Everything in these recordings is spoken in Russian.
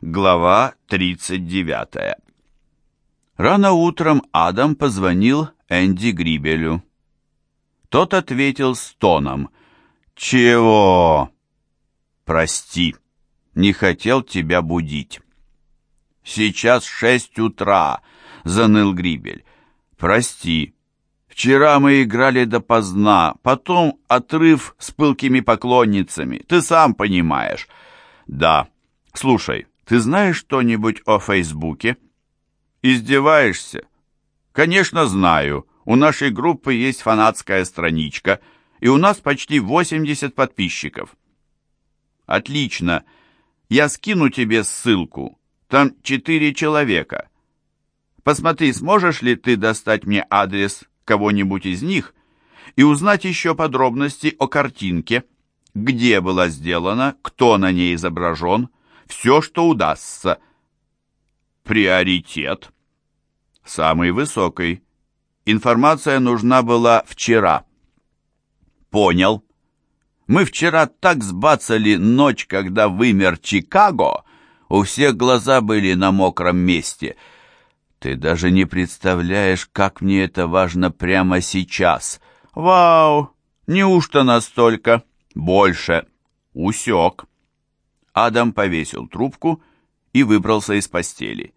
Глава 39. Рано утром Адам позвонил Энди Грибелю. Тот ответил с тоном. «Чего?» «Прости, не хотел тебя будить». «Сейчас шесть утра», — заныл Грибель. «Прости. Вчера мы играли допоздна, потом отрыв с пылкими поклонницами. Ты сам понимаешь». «Да. Слушай, ты знаешь что-нибудь о Фейсбуке?» «Издеваешься?» «Конечно знаю. У нашей группы есть фанатская страничка, и у нас почти 80 подписчиков». «Отлично. Я скину тебе ссылку. Там четыре человека. Посмотри, сможешь ли ты достать мне адрес кого-нибудь из них и узнать еще подробности о картинке, где была сделана, кто на ней изображен, все, что удастся. Приоритет. Самый высокий. Информация нужна была вчера. Понял. Мы вчера так сбацали ночь, когда вымер Чикаго, у всех глаза были на мокром месте. Ты даже не представляешь, как мне это важно прямо сейчас. Вау! Неужто настолько? Больше. Усек. Адам повесил трубку и выбрался из постели.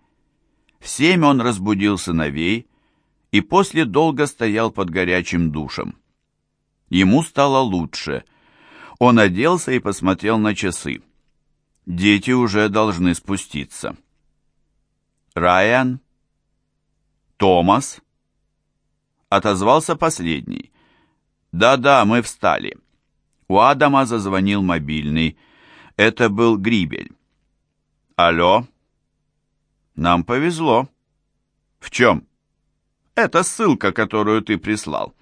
В семь он разбудил сыновей и после долго стоял под горячим душем. Ему стало лучше. Он оделся и посмотрел на часы. Дети уже должны спуститься. Райан? Томас? Отозвался последний. Да-да, мы встали. У Адама зазвонил мобильный. Это был Грибель. Алло? Нам повезло. В чем? Это ссылка, которую ты прислал.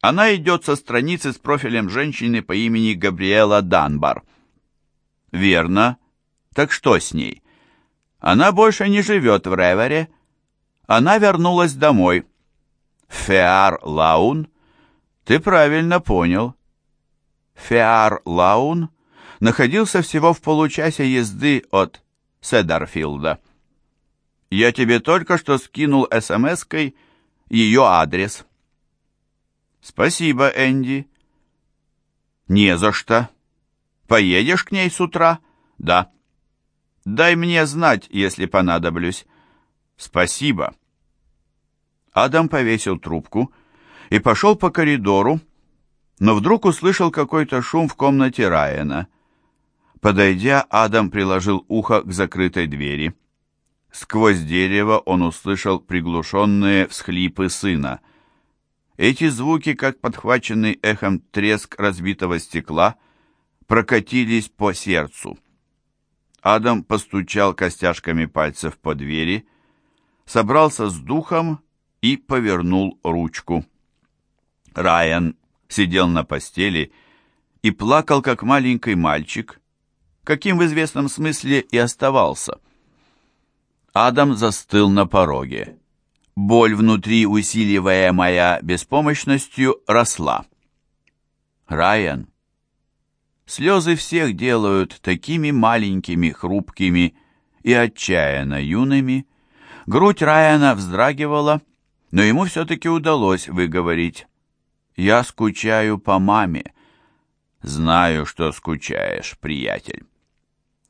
Она идет со страницы с профилем женщины по имени Габриэла Данбар. Верно. Так что с ней? Она больше не живет в Ревере. Она вернулась домой. Феар Лаун? Ты правильно понял. Феар Лаун находился всего в получасе езды от Седарфилда. Я тебе только что скинул смс-кой ее адрес. Спасибо, Энди. Не за что. Поедешь к ней с утра? Да. Дай мне знать, если понадоблюсь. Спасибо. Адам повесил трубку и пошел по коридору, но вдруг услышал какой-то шум в комнате Райана. Подойдя, Адам приложил ухо к закрытой двери. Сквозь дерево он услышал приглушенные всхлипы сына. Эти звуки, как подхваченный эхом треск разбитого стекла, прокатились по сердцу. Адам постучал костяшками пальцев по двери, собрался с духом и повернул ручку. Райан сидел на постели и плакал, как маленький мальчик, каким в известном смысле и оставался. Адам застыл на пороге. Боль внутри, усиливаемая беспомощностью, росла. «Райан!» Слезы всех делают такими маленькими, хрупкими и отчаянно юными. Грудь Райана вздрагивала, но ему все-таки удалось выговорить. «Я скучаю по маме». «Знаю, что скучаешь, приятель».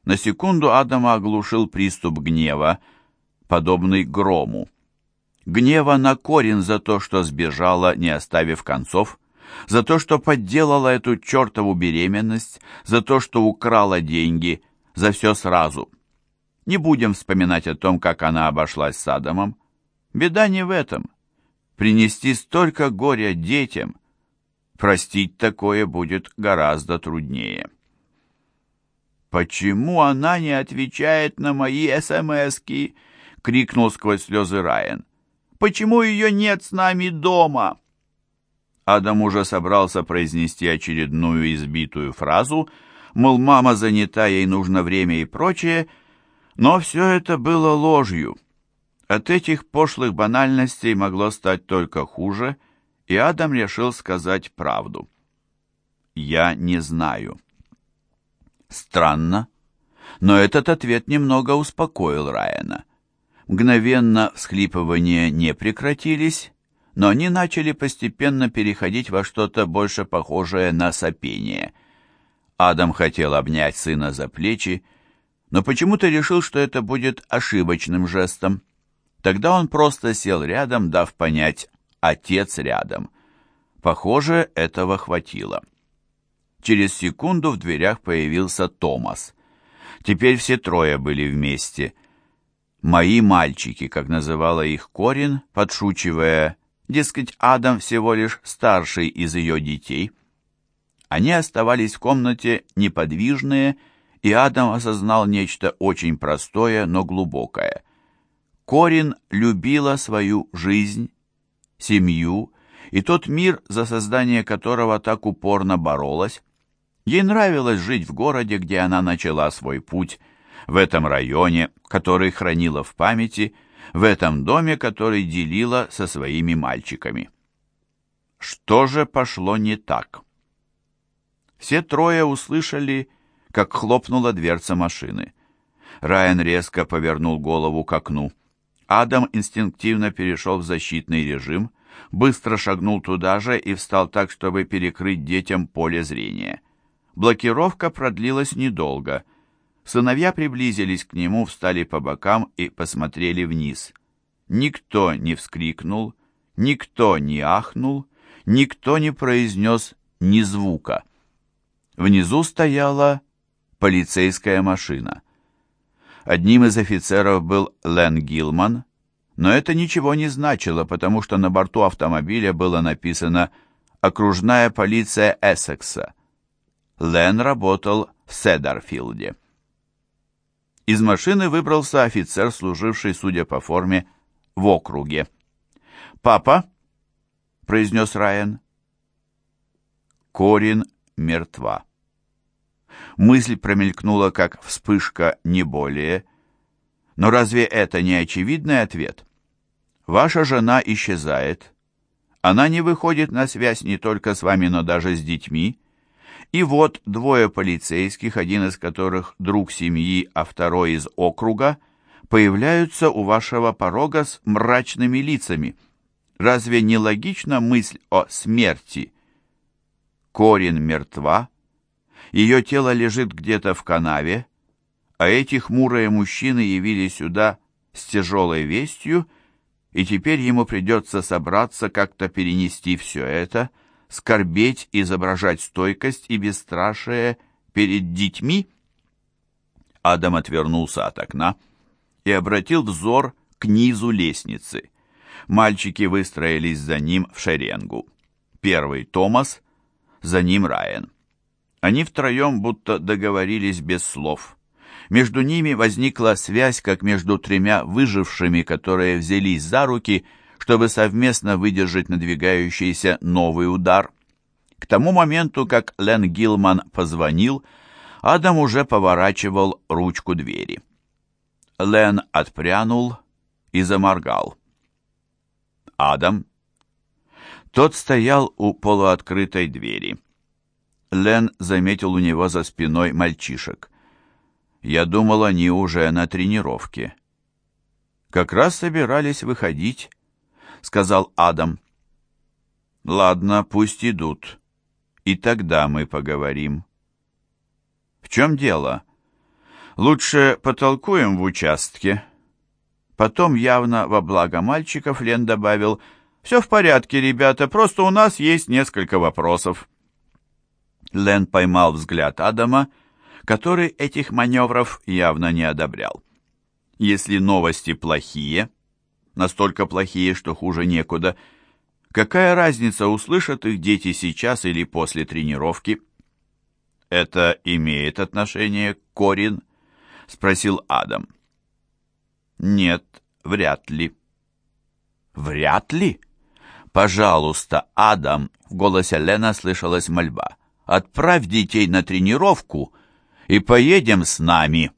На секунду Адама оглушил приступ гнева, подобный грому. Гнева на корень за то, что сбежала, не оставив концов, за то, что подделала эту чертову беременность, за то, что украла деньги, за все сразу. Не будем вспоминать о том, как она обошлась с Адамом. Беда не в этом. Принести столько горя детям, простить такое будет гораздо труднее. «Почему она не отвечает на мои СМСки?» — крикнул сквозь слезы Райан. «Почему ее нет с нами дома?» Адам уже собрался произнести очередную избитую фразу, мол, мама занята, ей нужно время и прочее, но все это было ложью. От этих пошлых банальностей могло стать только хуже, и Адам решил сказать правду. «Я не знаю». Странно, Но этот ответ немного успокоил Райана. Мгновенно всхлипывания не прекратились, но они начали постепенно переходить во что-то больше похожее на сопение. Адам хотел обнять сына за плечи, но почему-то решил, что это будет ошибочным жестом. Тогда он просто сел рядом, дав понять «отец рядом». Похоже, этого хватило. Через секунду в дверях появился Томас. Теперь все трое были вместе. «Мои мальчики», как называла их Корин, подшучивая, дескать, Адам всего лишь старший из ее детей. Они оставались в комнате неподвижные, и Адам осознал нечто очень простое, но глубокое. Корин любила свою жизнь, семью и тот мир, за создание которого так упорно боролась. Ей нравилось жить в городе, где она начала свой путь, в этом районе, который хранила в памяти, в этом доме, который делила со своими мальчиками. Что же пошло не так? Все трое услышали, как хлопнула дверца машины. Райан резко повернул голову к окну. Адам инстинктивно перешел в защитный режим, быстро шагнул туда же и встал так, чтобы перекрыть детям поле зрения. Блокировка продлилась недолго. Сыновья приблизились к нему, встали по бокам и посмотрели вниз. Никто не вскрикнул, никто не ахнул, никто не произнес ни звука. Внизу стояла полицейская машина. Одним из офицеров был Лен Гилман, но это ничего не значило, потому что на борту автомобиля было написано «Окружная полиция Эссекса». Лен работал в Седарфилде. Из машины выбрался офицер, служивший, судя по форме, в округе. «Папа?» — произнес Райан. Корин мертва. Мысль промелькнула, как вспышка, не более. Но разве это не очевидный ответ? Ваша жена исчезает. Она не выходит на связь не только с вами, но даже с детьми. И вот двое полицейских, один из которых друг семьи, а второй из округа, появляются у вашего порога с мрачными лицами. Разве не логична мысль о смерти? Корин мертва, ее тело лежит где-то в канаве, а эти хмурые мужчины явились сюда с тяжелой вестью, и теперь ему придется собраться, как-то перенести все это, скорбеть, изображать стойкость и бесстрашие перед детьми. Адам отвернулся от окна и обратил взор к низу лестницы. Мальчики выстроились за ним в шеренгу. Первый Томас, за ним Райан. Они втроем будто договорились без слов. Между ними возникла связь, как между тремя выжившими, которые взялись за руки, чтобы совместно выдержать надвигающийся новый удар. К тому моменту, как Лен Гилман позвонил, Адам уже поворачивал ручку двери. Лен отпрянул и заморгал. Адам. Тот стоял у полуоткрытой двери. Лен заметил у него за спиной мальчишек. Я думал, они уже на тренировке. Как раз собирались выходить, сказал Адам. Ладно, пусть идут. И тогда мы поговорим. В чем дело? Лучше потолкуем в участке. Потом явно во благо мальчиков Лен добавил, «Все в порядке, ребята, просто у нас есть несколько вопросов». Лен поймал взгляд Адама, который этих маневров явно не одобрял. Если новости плохие, настолько плохие, что хуже некуда, какая разница, услышат их дети сейчас или после тренировки? «Это имеет отношение к Корин?» — спросил Адам. «Нет, вряд ли». «Вряд ли?» «Пожалуйста, Адам!» — в голосе Лена слышалась мольба. Отправь детей на тренировку и поедем с нами».